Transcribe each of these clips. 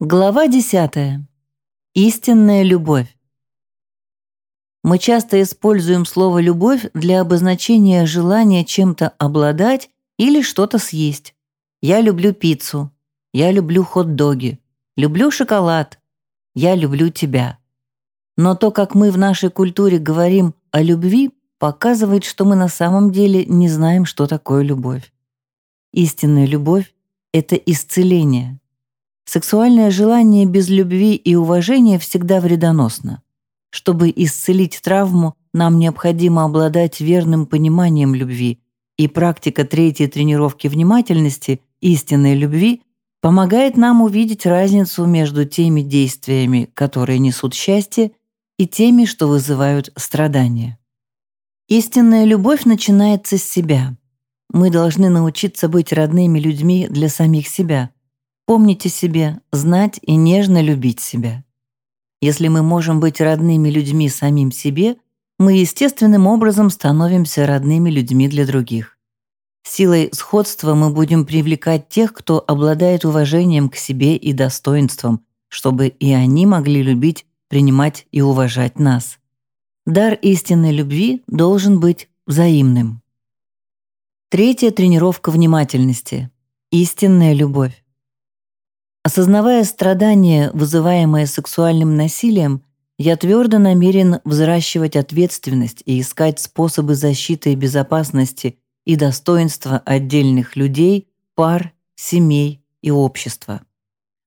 Глава 10. Истинная любовь. Мы часто используем слово «любовь» для обозначения желания чем-то обладать или что-то съесть. Я люблю пиццу. Я люблю хот-доги. Люблю шоколад. Я люблю тебя. Но то, как мы в нашей культуре говорим о любви, показывает, что мы на самом деле не знаем, что такое любовь. Истинная любовь — это исцеление, Сексуальное желание без любви и уважения всегда вредоносно. Чтобы исцелить травму, нам необходимо обладать верным пониманием любви, и практика третьей тренировки внимательности, истинной любви, помогает нам увидеть разницу между теми действиями, которые несут счастье, и теми, что вызывают страдания. Истинная любовь начинается с себя. Мы должны научиться быть родными людьми для самих себя – Помните себе знать и нежно любить себя. Если мы можем быть родными людьми самим себе, мы естественным образом становимся родными людьми для других. Силой сходства мы будем привлекать тех, кто обладает уважением к себе и достоинством, чтобы и они могли любить, принимать и уважать нас. Дар истинной любви должен быть взаимным. Третья тренировка внимательности. Истинная любовь. Осознавая страдания, вызываемые сексуальным насилием, я твердо намерен взращивать ответственность и искать способы защиты и безопасности и достоинства отдельных людей, пар, семей и общества.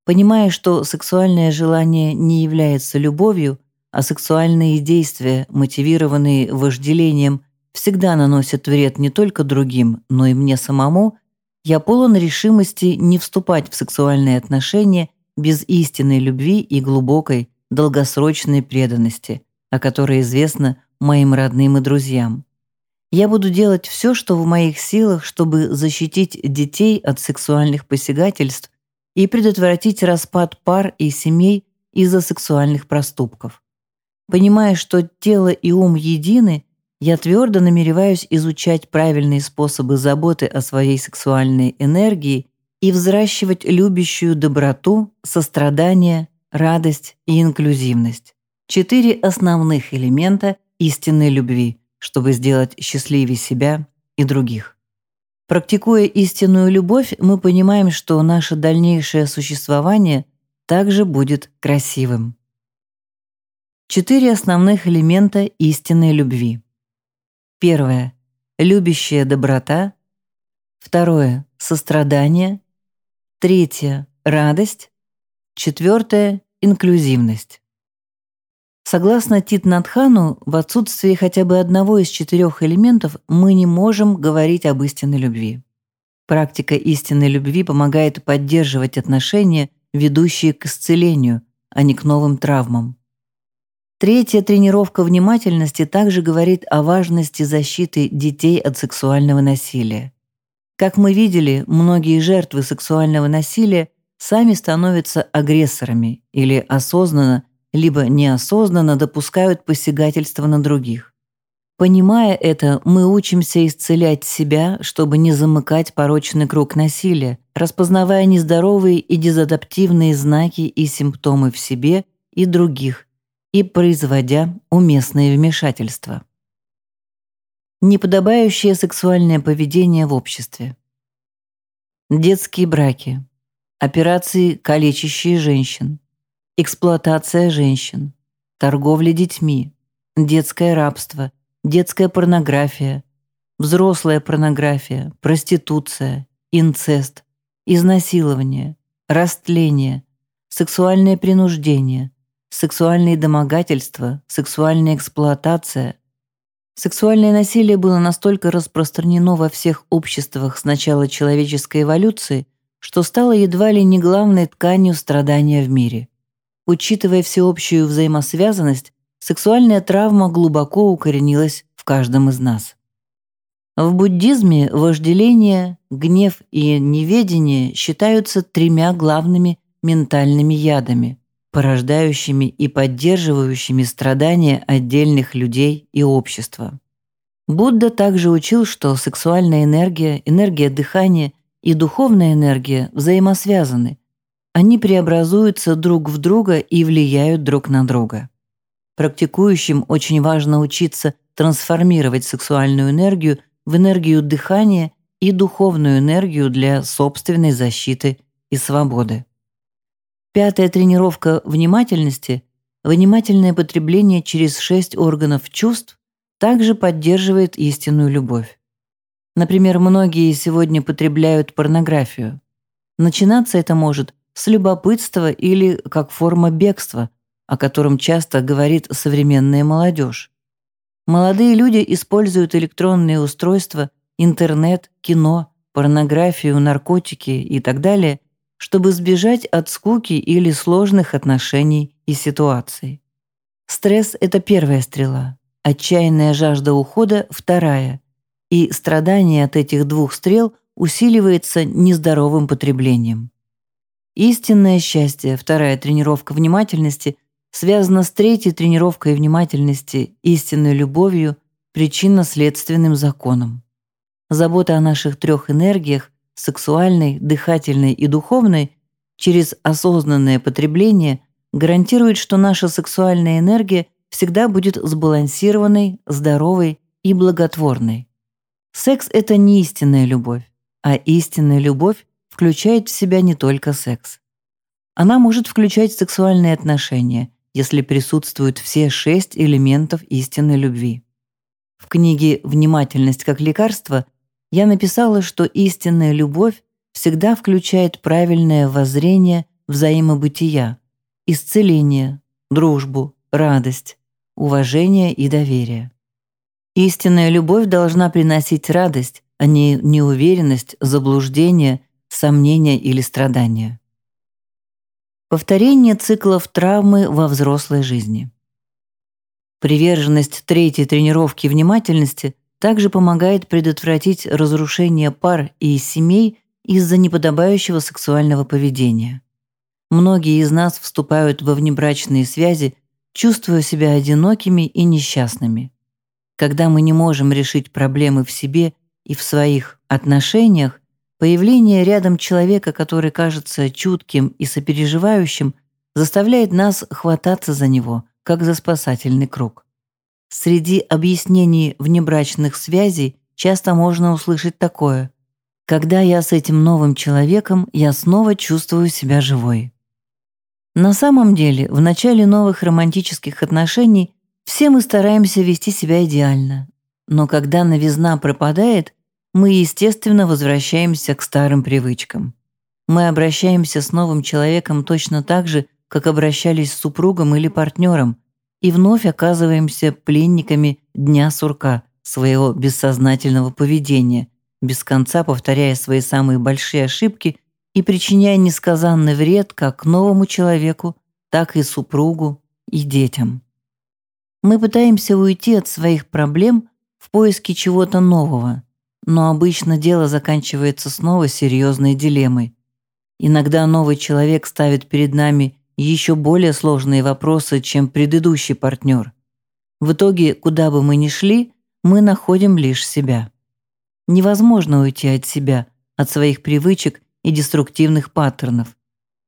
Понимая, что сексуальное желание не является любовью, а сексуальные действия, мотивированные вожделением, всегда наносят вред не только другим, но и мне самому, я полон решимости не вступать в сексуальные отношения без истинной любви и глубокой, долгосрочной преданности, о которой известно моим родным и друзьям. Я буду делать все, что в моих силах, чтобы защитить детей от сексуальных посягательств и предотвратить распад пар и семей из-за сексуальных проступков. Понимая, что тело и ум едины, я твердо намереваюсь изучать правильные способы заботы о своей сексуальной энергии и взращивать любящую доброту, сострадание, радость и инклюзивность. Четыре основных элемента истинной любви, чтобы сделать счастливее себя и других. Практикуя истинную любовь, мы понимаем, что наше дальнейшее существование также будет красивым. Четыре основных элемента истинной любви. Первое — любящая доброта. Второе — сострадание. Третье — радость. Четвертое — инклюзивность. Согласно Тит Надхану, в отсутствии хотя бы одного из четырех элементов мы не можем говорить об истинной любви. Практика истинной любви помогает поддерживать отношения, ведущие к исцелению, а не к новым травмам. Третья тренировка внимательности также говорит о важности защиты детей от сексуального насилия. Как мы видели, многие жертвы сексуального насилия сами становятся агрессорами или осознанно, либо неосознанно допускают посягательство на других. Понимая это, мы учимся исцелять себя, чтобы не замыкать порочный круг насилия, распознавая нездоровые и дезадаптивные знаки и симптомы в себе и других и производя уместные вмешательства. Неподобающее сексуальное поведение в обществе. Детские браки. Операции, калечащие женщин. Эксплуатация женщин. Торговля детьми. Детское рабство. Детская порнография. Взрослая порнография. Проституция. Инцест. Изнасилование. Растление. Сексуальное принуждение сексуальные домогательства, сексуальная эксплуатация. Сексуальное насилие было настолько распространено во всех обществах с начала человеческой эволюции, что стало едва ли не главной тканью страдания в мире. Учитывая всеобщую взаимосвязанность, сексуальная травма глубоко укоренилась в каждом из нас. В буддизме вожделение, гнев и неведение считаются тремя главными ментальными ядами – порождающими и поддерживающими страдания отдельных людей и общества. Будда также учил, что сексуальная энергия, энергия дыхания и духовная энергия взаимосвязаны, Они преобразуются друг в друга и влияют друг на друга. Практикующим очень важно учиться трансформировать сексуальную энергию в энергию дыхания и духовную энергию для собственной защиты и свободы. Пятая тренировка внимательности – внимательное потребление через шесть органов чувств также поддерживает истинную любовь. Например, многие сегодня потребляют порнографию. Начинаться это может с любопытства или как форма бегства, о котором часто говорит современная молодежь. Молодые люди используют электронные устройства, интернет, кино, порнографию, наркотики и так далее, чтобы сбежать от скуки или сложных отношений и ситуаций. Стресс – это первая стрела, Отчаянная жажда ухода – вторая, и страдание от этих двух стрел усиливается нездоровым потреблением. Истинное счастье, вторая тренировка внимательности, связана с третьей тренировкой внимательности, истинной любовью, причинно-следственным законом. Забота о наших трех энергиях – сексуальной, дыхательной и духовной – через осознанное потребление гарантирует, что наша сексуальная энергия всегда будет сбалансированной, здоровой и благотворной. Секс – это не истинная любовь, а истинная любовь включает в себя не только секс. Она может включать сексуальные отношения, если присутствуют все шесть элементов истинной любви. В книге «Внимательность как лекарство» я написала, что истинная любовь всегда включает правильное воззрение взаимобытия, исцеление, дружбу, радость, уважение и доверие. Истинная любовь должна приносить радость, а не неуверенность, заблуждение, сомнения или страдания. Повторение циклов травмы во взрослой жизни. Приверженность третьей тренировки внимательности также помогает предотвратить разрушение пар и семей из-за неподобающего сексуального поведения. Многие из нас вступают во внебрачные связи чувствуя себя одинокими и несчастными. Когда мы не можем решить проблемы в себе и в своих отношениях, появление рядом человека, который кажется чутким и сопереживающим, заставляет нас хвататься за него, как за спасательный круг. Среди объяснений внебрачных связей часто можно услышать такое «Когда я с этим новым человеком, я снова чувствую себя живой». На самом деле, в начале новых романтических отношений все мы стараемся вести себя идеально. Но когда новизна пропадает, мы, естественно, возвращаемся к старым привычкам. Мы обращаемся с новым человеком точно так же, как обращались с супругом или партнером, и вновь оказываемся пленниками дня сурка, своего бессознательного поведения, без конца повторяя свои самые большие ошибки и причиняя несказанный вред как новому человеку, так и супругу и детям. Мы пытаемся уйти от своих проблем в поиске чего-то нового, но обычно дело заканчивается снова серьезной дилеммой. Иногда новый человек ставит перед нами еще более сложные вопросы, чем предыдущий партнер. В итоге, куда бы мы ни шли, мы находим лишь себя. Невозможно уйти от себя, от своих привычек и деструктивных паттернов.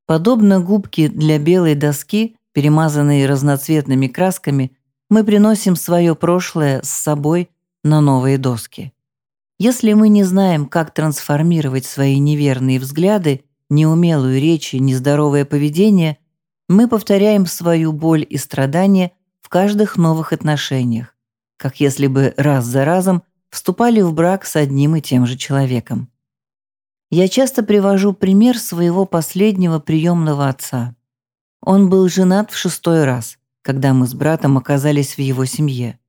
Подобно губке для белой доски, перемазанной разноцветными красками, мы приносим свое прошлое с собой на новые доски. Если мы не знаем, как трансформировать свои неверные взгляды, неумелую речь и нездоровое поведение, мы повторяем свою боль и страдания в каждых новых отношениях, как если бы раз за разом вступали в брак с одним и тем же человеком. Я часто привожу пример своего последнего приемного отца. Он был женат в шестой раз, когда мы с братом оказались в его семье.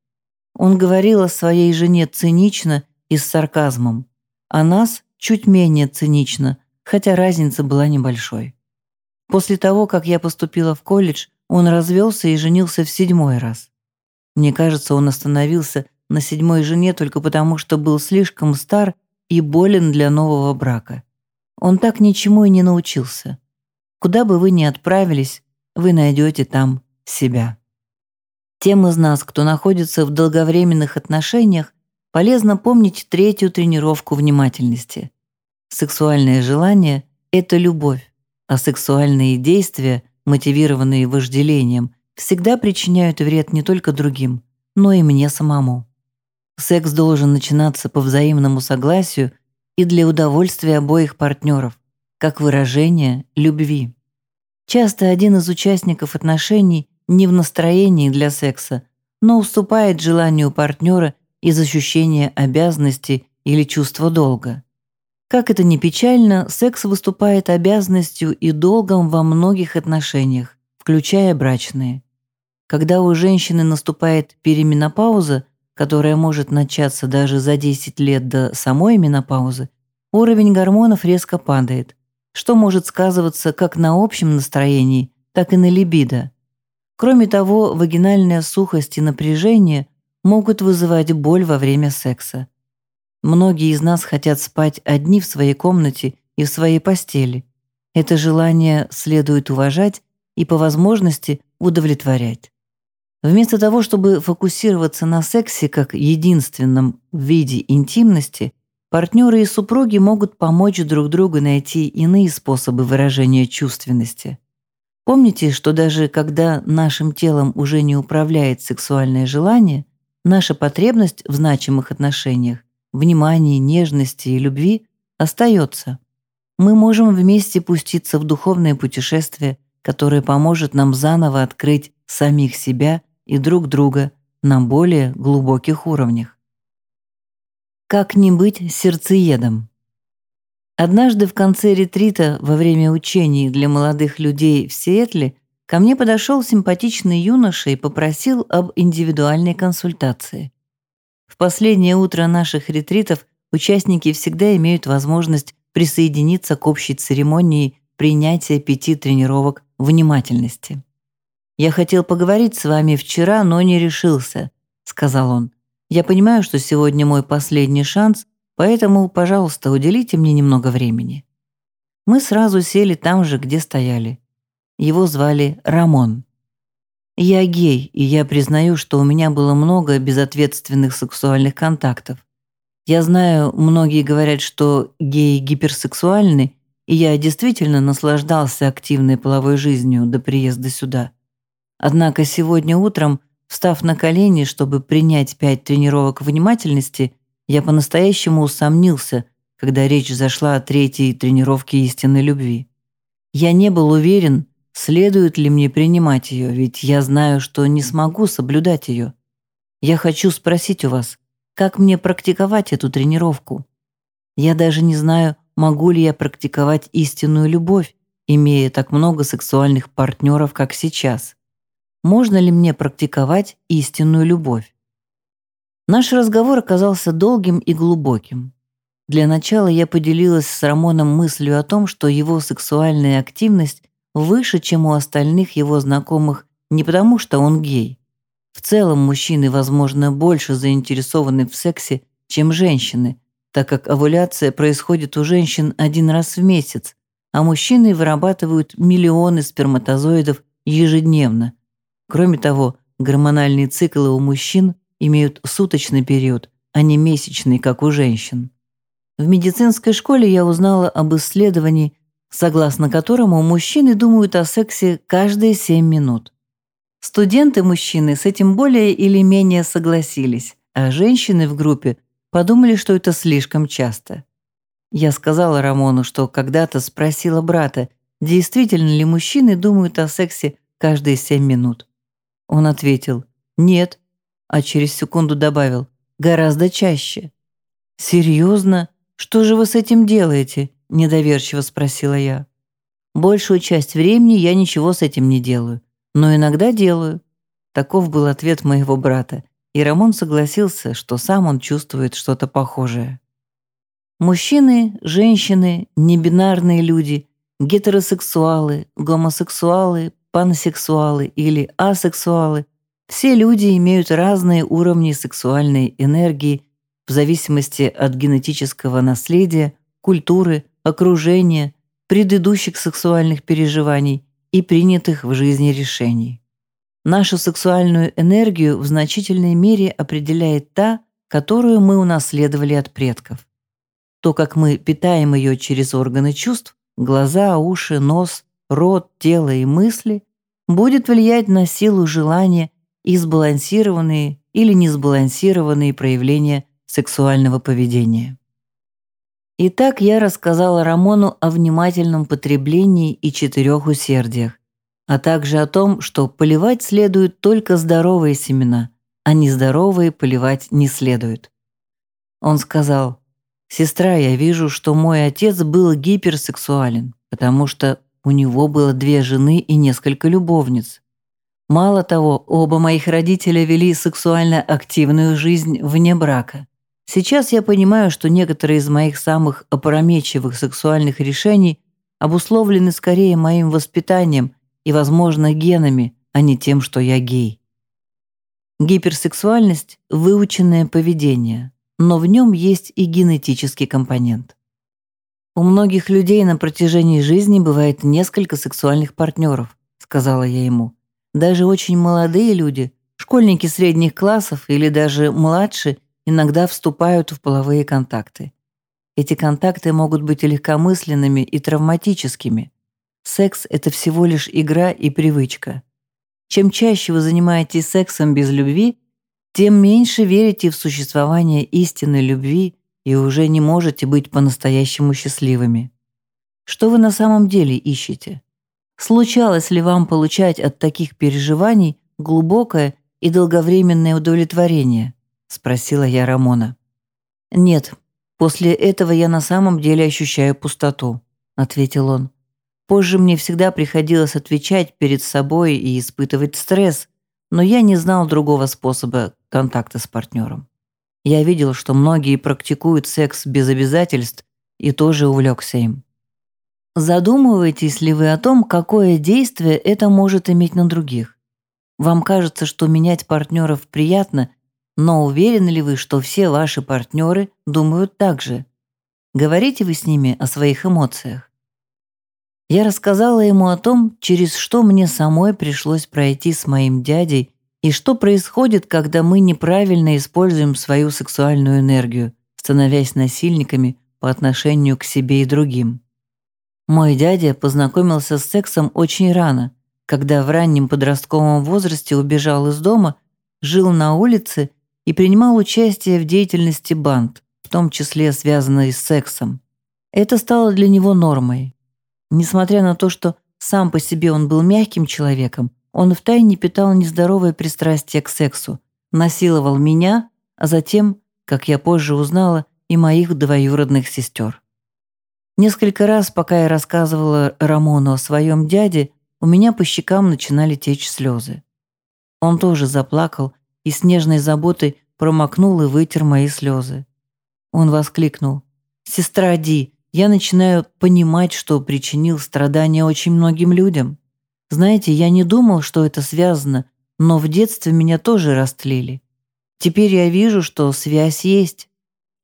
Он говорил о своей жене цинично и с сарказмом, а нас чуть менее цинично, хотя разница была небольшой. После того, как я поступила в колледж, он развелся и женился в седьмой раз. Мне кажется, он остановился на седьмой жене только потому, что был слишком стар и болен для нового брака. Он так ничему и не научился. Куда бы вы ни отправились, вы найдете там себя. Тем из нас, кто находится в долговременных отношениях, полезно помнить третью тренировку внимательности. Сексуальное желание – это любовь, а сексуальные действия, мотивированные вожделением, всегда причиняют вред не только другим, но и мне самому. Секс должен начинаться по взаимному согласию и для удовольствия обоих партнеров, как выражение любви. Часто один из участников отношений не в настроении для секса, но уступает желанию партнера из ощущения обязанности или чувства долга. Как это ни печально, секс выступает обязанностью и долгом во многих отношениях, включая брачные. Когда у женщины наступает переменопауза, которая может начаться даже за 10 лет до самой менопаузы, уровень гормонов резко падает, что может сказываться как на общем настроении, так и на либидо. Кроме того, вагинальная сухость и напряжение могут вызывать боль во время секса. Многие из нас хотят спать одни в своей комнате и в своей постели. Это желание следует уважать и по возможности удовлетворять. Вместо того, чтобы фокусироваться на сексе как единственном виде интимности, партнеры и супруги могут помочь друг другу найти иные способы выражения чувственности. Помните, что даже когда нашим телом уже не управляет сексуальное желание, наша потребность в значимых отношениях, внимании, нежности и любви остается. Мы можем вместе пуститься в духовное путешествие, которое поможет нам заново открыть самих себя и друг друга на более глубоких уровнях. Как не быть сердцеедом? Однажды в конце ретрита во время учений для молодых людей в Сиэтле ко мне подошел симпатичный юноша и попросил об индивидуальной консультации. В последнее утро наших ретритов участники всегда имеют возможность присоединиться к общей церемонии принятия пяти тренировок внимательности. «Я хотел поговорить с вами вчера, но не решился», — сказал он. «Я понимаю, что сегодня мой последний шанс, поэтому, пожалуйста, уделите мне немного времени». Мы сразу сели там же, где стояли. Его звали Рамон. Я гей, и я признаю, что у меня было много безответственных сексуальных контактов. Я знаю, многие говорят, что геи гиперсексуальны, и я действительно наслаждался активной половой жизнью до приезда сюда. Однако сегодня утром, встав на колени, чтобы принять пять тренировок внимательности, я по-настоящему усомнился, когда речь зашла о третьей тренировке истинной любви. Я не был уверен, следует ли мне принимать ее, ведь я знаю, что не смогу соблюдать ее. Я хочу спросить у вас, как мне практиковать эту тренировку? Я даже не знаю, могу ли я практиковать истинную любовь, имея так много сексуальных партнеров, как сейчас можно ли мне практиковать истинную любовь. Наш разговор оказался долгим и глубоким. Для начала я поделилась с Рамоном мыслью о том, что его сексуальная активность выше, чем у остальных его знакомых, не потому что он гей. В целом мужчины, возможно, больше заинтересованы в сексе, чем женщины, так как овуляция происходит у женщин один раз в месяц, а мужчины вырабатывают миллионы сперматозоидов ежедневно, Кроме того, гормональные циклы у мужчин имеют суточный период, а не месячный, как у женщин. В медицинской школе я узнала об исследовании, согласно которому мужчины думают о сексе каждые 7 минут. Студенты-мужчины с этим более или менее согласились, а женщины в группе подумали, что это слишком часто. Я сказала Рамону, что когда-то спросила брата, действительно ли мужчины думают о сексе каждые 7 минут. Он ответил «Нет», а через секунду добавил «Гораздо чаще». «Серьезно? Что же вы с этим делаете?» – недоверчиво спросила я. «Большую часть времени я ничего с этим не делаю, но иногда делаю». Таков был ответ моего брата, и Рамон согласился, что сам он чувствует что-то похожее. Мужчины, женщины, небинарные люди, гетеросексуалы, гомосексуалы, пансексуалы или асексуалы, все люди имеют разные уровни сексуальной энергии в зависимости от генетического наследия, культуры, окружения, предыдущих сексуальных переживаний и принятых в жизни решений. Нашу сексуальную энергию в значительной мере определяет та, которую мы унаследовали от предков. То, как мы питаем ее через органы чувств, глаза, уши, нос, рот, тело и мысли будет влиять на силу желания и сбалансированные или несбалансированные проявления сексуального поведения. Итак, я рассказала Рамону о внимательном потреблении и четырех усердиях, а также о том, что поливать следует только здоровые семена, а нездоровые поливать не следует. Он сказал, «Сестра, я вижу, что мой отец был гиперсексуален, потому что у него было две жены и несколько любовниц. Мало того, оба моих родителя вели сексуально активную жизнь вне брака. Сейчас я понимаю, что некоторые из моих самых опрометчивых сексуальных решений обусловлены скорее моим воспитанием и, возможно, генами, а не тем, что я гей. Гиперсексуальность – выученное поведение, но в нем есть и генетический компонент. «У многих людей на протяжении жизни бывает несколько сексуальных партнеров», – сказала я ему. «Даже очень молодые люди, школьники средних классов или даже младше, иногда вступают в половые контакты. Эти контакты могут быть легкомысленными и травматическими. Секс – это всего лишь игра и привычка. Чем чаще вы занимаетесь сексом без любви, тем меньше верите в существование истинной любви и уже не можете быть по-настоящему счастливыми. Что вы на самом деле ищете? Случалось ли вам получать от таких переживаний глубокое и долговременное удовлетворение? Спросила я Рамона. Нет, после этого я на самом деле ощущаю пустоту, ответил он. Позже мне всегда приходилось отвечать перед собой и испытывать стресс, но я не знал другого способа контакта с партнером. Я видел, что многие практикуют секс без обязательств и тоже увлекся им. Задумываетесь ли вы о том, какое действие это может иметь на других? Вам кажется, что менять партнеров приятно но уверены ли вы, что все ваши партнеры думают так же? Говорите вы с ними о своих эмоциях? Я рассказала ему о том, через что мне самой пришлось пройти с моим дядей и что происходит, когда мы неправильно используем свою сексуальную энергию, становясь насильниками по отношению к себе и другим. Мой дядя познакомился с сексом очень рано, когда в раннем подростковом возрасте убежал из дома, жил на улице и принимал участие в деятельности банд, в том числе связанной с сексом. Это стало для него нормой. Несмотря на то, что сам по себе он был мягким человеком, он втайне питал нездоровое пристрастие к сексу, насиловал меня, а затем, как я позже узнала, и моих двоюродных сестер. Несколько раз, пока я рассказывала Рамону о своем дяде, у меня по щекам начинали течь слезы. Он тоже заплакал и с нежной заботой промокнул и вытер мои слезы. Он воскликнул. «Сестра Ди, я начинаю понимать, что причинил страдания очень многим людям. Знаете, я не думал, что это связано, но в детстве меня тоже растлили. Теперь я вижу, что связь есть.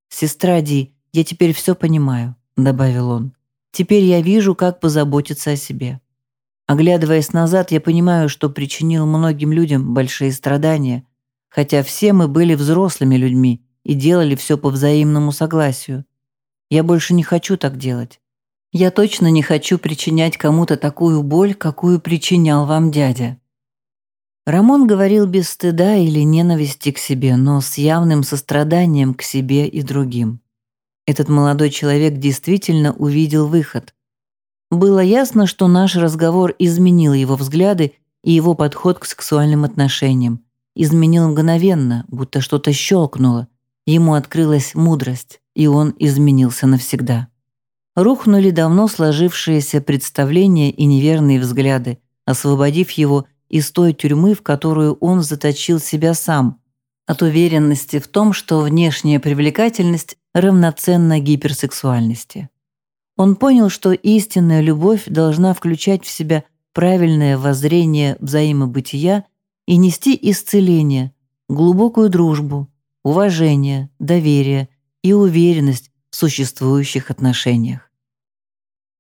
Сестра Ди, я теперь все понимаю», — добавил он. «Теперь я вижу, как позаботиться о себе. Оглядываясь назад, я понимаю, что причинил многим людям большие страдания, хотя все мы были взрослыми людьми и делали все по взаимному согласию. Я больше не хочу так делать. Я точно не хочу причинять кому-то такую боль, какую причинял вам дядя». Рамон говорил без стыда или ненависти к себе, но с явным состраданием к себе и другим. Этот молодой человек действительно увидел выход. Было ясно, что наш разговор изменил его взгляды и его подход к сексуальным отношениям, изменил мгновенно, будто что-то щелкнуло. Ему открылась мудрость, и он изменился навсегда. Рухнули давно сложившиеся представления и неверные взгляды, освободив его из той тюрьмы, в которую он заточил себя сам, от уверенности в том, что внешняя привлекательность равноценна гиперсексуальности. Он понял, что истинная любовь должна включать в себя правильное воззрение взаимобытия и нести исцеление, глубокую дружбу, уважение, доверие и уверенность в существующих отношениях.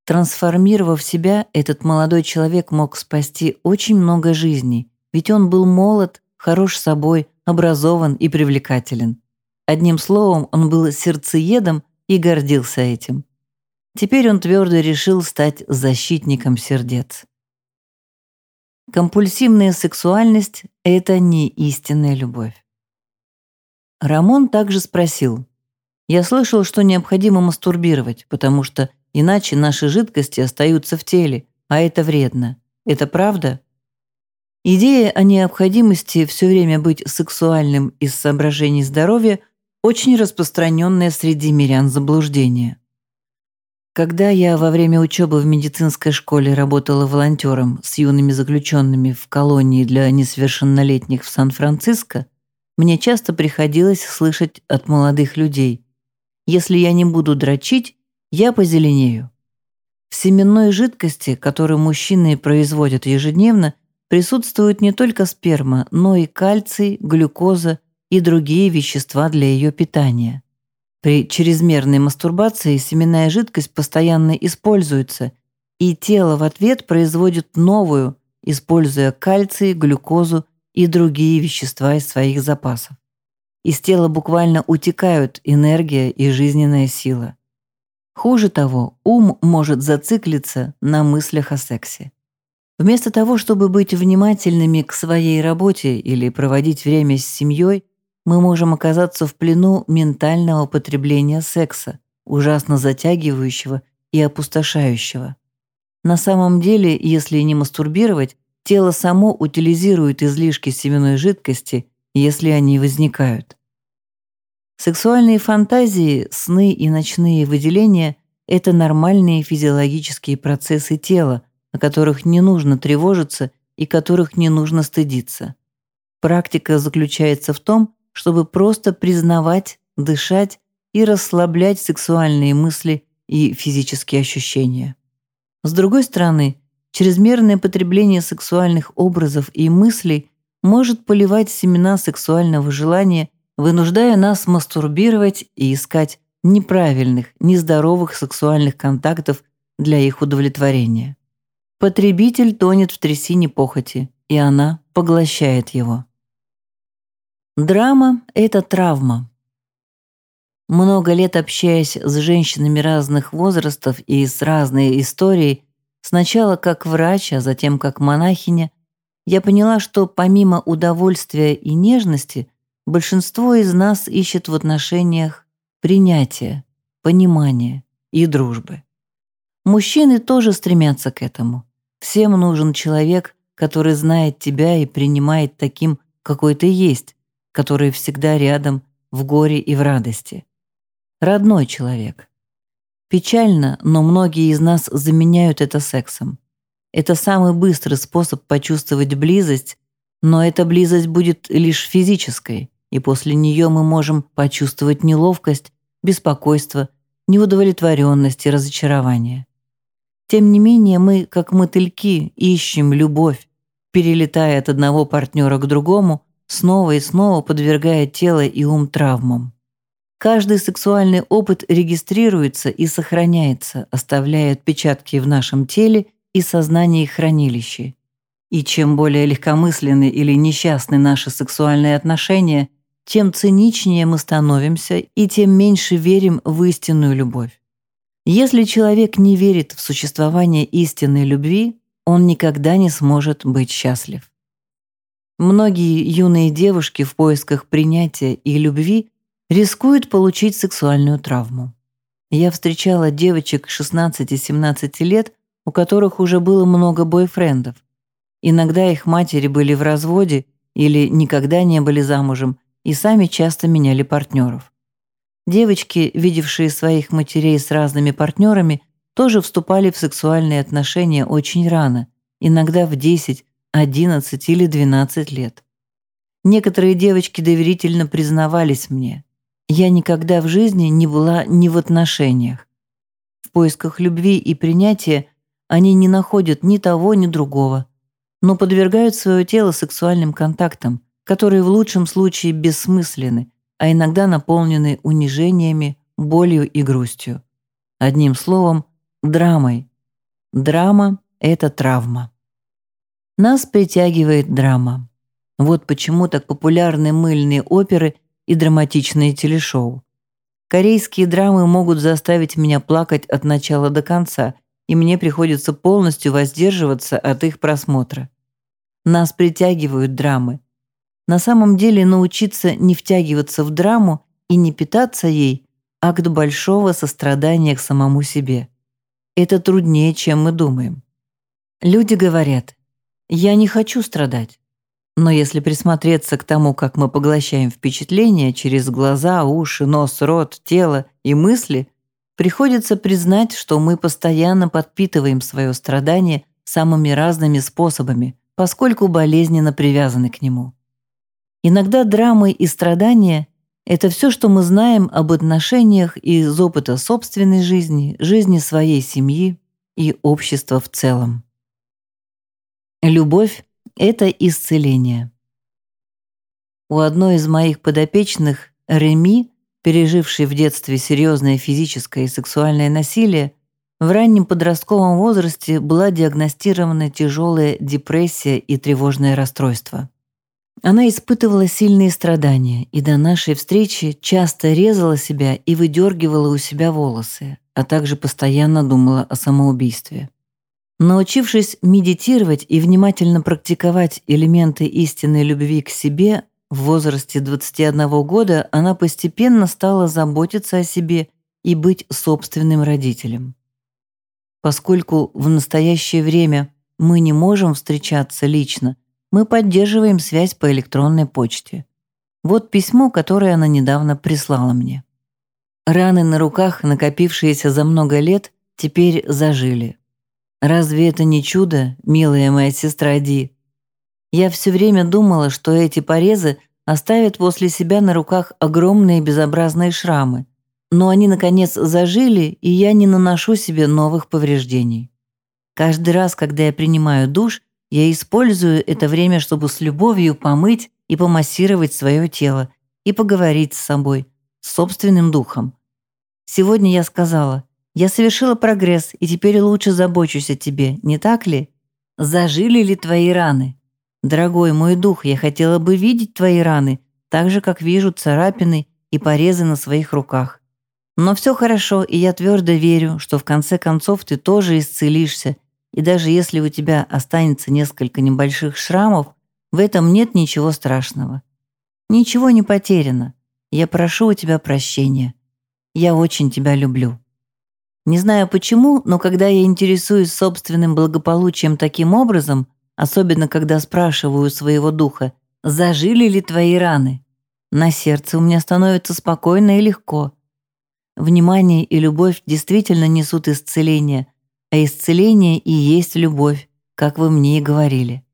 Трансформировав себя, этот молодой человек мог спасти очень много жизней, ведь он был молод, хорош собой, образован и привлекателен. Одним словом, он был сердцеедом и гордился этим. Теперь он твердо решил стать защитником сердец. Компульсивная сексуальность – это не истинная любовь. Рамон также спросил. «Я слышал, что необходимо мастурбировать, потому что иначе наши жидкости остаются в теле, а это вредно. Это правда?» Идея о необходимости все время быть сексуальным из соображений здоровья очень распространенная среди мирян заблуждение. Когда я во время учебы в медицинской школе работала волонтером с юными заключенными в колонии для несовершеннолетних в Сан-Франциско, мне часто приходилось слышать от молодых людей «Если я не буду дрочить, я позеленею». В семенной жидкости, которую мужчины производят ежедневно, присутствует не только сперма, но и кальций, глюкоза и другие вещества для ее питания. При чрезмерной мастурбации семенная жидкость постоянно используется, и тело в ответ производит новую, используя кальций, глюкозу и другие вещества из своих запасов. Из тела буквально утекают энергия и жизненная сила. Хуже того, ум может зациклиться на мыслях о сексе. Вместо того, чтобы быть внимательными к своей работе или проводить время с семьей, мы можем оказаться в плену ментального потребления секса, ужасно затягивающего и опустошающего. На самом деле, если не мастурбировать, тело само утилизирует излишки семенной жидкости, если они возникают. Сексуальные фантазии, сны и ночные выделения – это нормальные физиологические процессы тела, о которых не нужно тревожиться и которых не нужно стыдиться. Практика заключается в том, чтобы просто признавать, дышать и расслаблять сексуальные мысли и физические ощущения. С другой стороны, чрезмерное потребление сексуальных образов и мыслей может поливать семена сексуального желания, вынуждая нас мастурбировать и искать неправильных, нездоровых сексуальных контактов для их удовлетворения. Потребитель тонет в трясине похоти, и она поглощает его. Драма – это травма. Много лет общаясь с женщинами разных возрастов и с разной историей, сначала как врач, а затем как монахиня, я поняла, что помимо удовольствия и нежности, большинство из нас ищет в отношениях принятия, понимания и дружбы. Мужчины тоже стремятся к этому. Всем нужен человек, который знает тебя и принимает таким, какой ты есть, который всегда рядом в горе и в радости. Родной человек. Печально, но многие из нас заменяют это сексом. Это самый быстрый способ почувствовать близость, но эта близость будет лишь физической, и после нее мы можем почувствовать неловкость, беспокойство, неудовлетворенность и разочарование. Тем не менее, мы, как мотыльки, ищем любовь, перелетая от одного партнера к другому, снова и снова подвергая тело и ум травмам. Каждый сексуальный опыт регистрируется и сохраняется, оставляя отпечатки в нашем теле и сознании хранилище. И чем более легкомысленны или несчастны наши сексуальные отношения, тем циничнее мы становимся и тем меньше верим в истинную любовь. Если человек не верит в существование истинной любви, он никогда не сможет быть счастлив. Многие юные девушки в поисках принятия и любви рискуют получить сексуальную травму. Я встречала девочек 16-17 лет, у которых уже было много бойфрендов. Иногда их матери были в разводе или никогда не были замужем и сами часто меняли партнеров. Девочки, видевшие своих матерей с разными партнерами, тоже вступали в сексуальные отношения очень рано, иногда в 10, 11 или 12 лет. Некоторые девочки доверительно признавались мне. Я никогда в жизни не была ни в отношениях. В поисках любви и принятия они не находят ни того, ни другого, но подвергают свое тело сексуальным контактам, которые в лучшем случае бессмысленны, а иногда наполнены унижениями, болью и грустью. Одним словом, драмой. Драма — это травма. Нас притягивает драма. Вот почему так популярны мыльные оперы и драматичные телешоу. Корейские драмы могут заставить меня плакать от начала до конца, и мне приходится полностью воздерживаться от их просмотра. Нас притягивают драмы. На самом деле научиться не втягиваться в драму и не питаться ей – акт большого сострадания к самому себе. Это труднее, чем мы думаем. Люди говорят, я не хочу страдать. Но если присмотреться к тому, как мы поглощаем впечатления через глаза, уши, нос, рот, тело и мысли, приходится признать, что мы постоянно подпитываем свое страдание самыми разными способами, поскольку болезненно привязаны к нему. Иногда драмы и страдания – это все, что мы знаем об отношениях из опыта собственной жизни, жизни своей семьи и общества в целом. Любовь это исцеление. У одной из моих подопечных, Реми, пережившей в детстве серьезное физическое и сексуальное насилие, в раннем подростковом возрасте была диагностирована тяжелая депрессия и тревожное расстройство. Она испытывала сильные страдания и до нашей встречи часто резала себя и выдергивала у себя волосы, а также постоянно думала о самоубийстве. Научившись медитировать и внимательно практиковать элементы истинной любви к себе, в возрасте 21 года она постепенно стала заботиться о себе и быть собственным родителем. Поскольку в настоящее время мы не можем встречаться лично, мы поддерживаем связь по электронной почте. Вот письмо, которое она недавно прислала мне. Раны на руках, накопившиеся за много лет, теперь зажили. Разве это не чудо, милая моя сестра Ди? Я все время думала, что эти порезы оставят после себя на руках огромные безобразные шрамы, но они, наконец, зажили, и я не наношу себе новых повреждений. Каждый раз, когда я принимаю душ, я использую это время, чтобы с любовью помыть и помассировать свое тело и поговорить с собой, с собственным духом. Сегодня я сказала, я совершила прогресс, и теперь лучше забочусь о тебе, не так ли? Зажили ли твои раны? Дорогой мой дух, я хотела бы видеть твои раны, так же, как вижу царапины и порезы на своих руках. Но все хорошо, и я твердо верю, что в конце концов ты тоже исцелишься, и даже если у тебя останется несколько небольших шрамов, в этом нет ничего страшного. Ничего не потеряно. Я прошу у тебя прощения. Я очень тебя люблю. Не знаю почему, но когда я интересуюсь собственным благополучием таким образом, особенно когда спрашиваю своего духа, зажили ли твои раны, на сердце у меня становится спокойно и легко. Внимание и любовь действительно несут исцеление, а исцеление и есть любовь, как вы мне и говорили.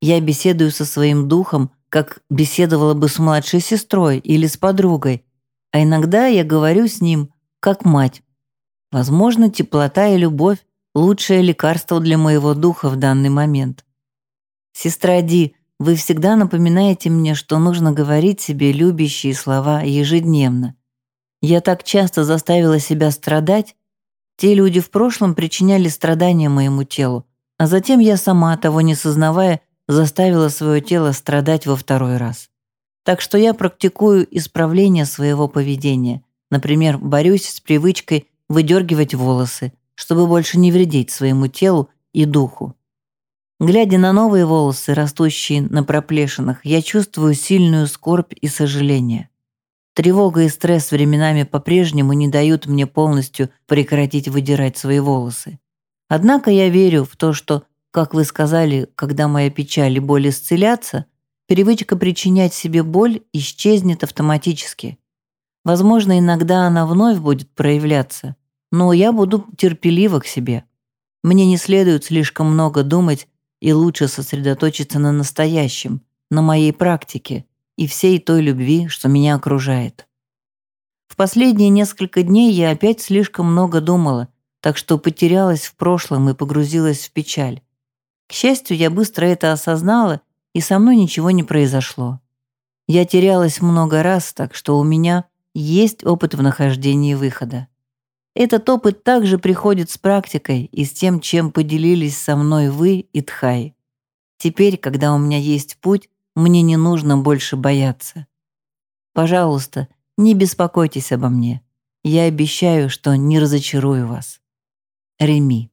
Я беседую со своим духом, как беседовала бы с младшей сестрой или с подругой, а иногда я говорю с ним, как мать, Возможно, теплота и любовь – лучшее лекарство для моего духа в данный момент. Сестра Ди, вы всегда напоминаете мне, что нужно говорить себе любящие слова ежедневно. Я так часто заставила себя страдать. Те люди в прошлом причиняли страдания моему телу, а затем я сама, того не сознавая, заставила свое тело страдать во второй раз. Так что я практикую исправление своего поведения. Например, борюсь с привычкой выдергивать волосы, чтобы больше не вредить своему телу и духу. Глядя на новые волосы, растущие на проплешинах, я чувствую сильную скорбь и сожаление. Тревога и стресс временами по-прежнему не дают мне полностью прекратить выдирать свои волосы. Однако я верю в то, что, как вы сказали, когда моя печаль и боль исцелятся, привычка причинять себе боль исчезнет автоматически. Возможно, иногда она вновь будет проявляться, но я буду терпелива к себе. Мне не следует слишком много думать и лучше сосредоточиться на настоящем, на моей практике и всей той любви, что меня окружает. В последние несколько дней я опять слишком много думала, так что потерялась в прошлом и погрузилась в печаль. К счастью, я быстро это осознала, и со мной ничего не произошло. Я терялась много раз, так что у меня есть опыт в нахождении выхода. Этот опыт также приходит с практикой и с тем, чем поделились со мной вы и Тхай. Теперь, когда у меня есть путь, мне не нужно больше бояться. Пожалуйста, Не беспокойтесь обо мне. Я обещаю, что не разочарую вас. Реми.